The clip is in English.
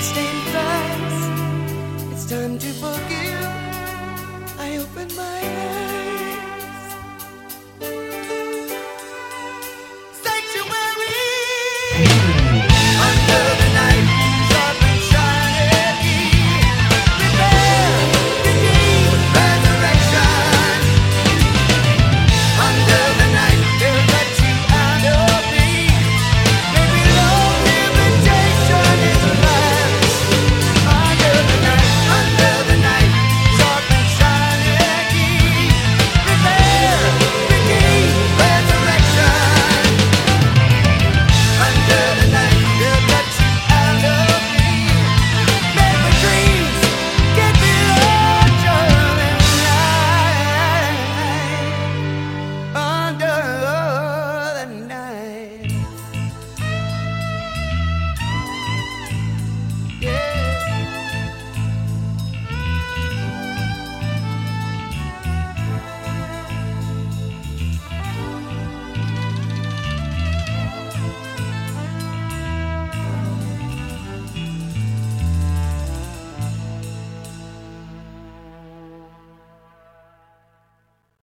bloodstained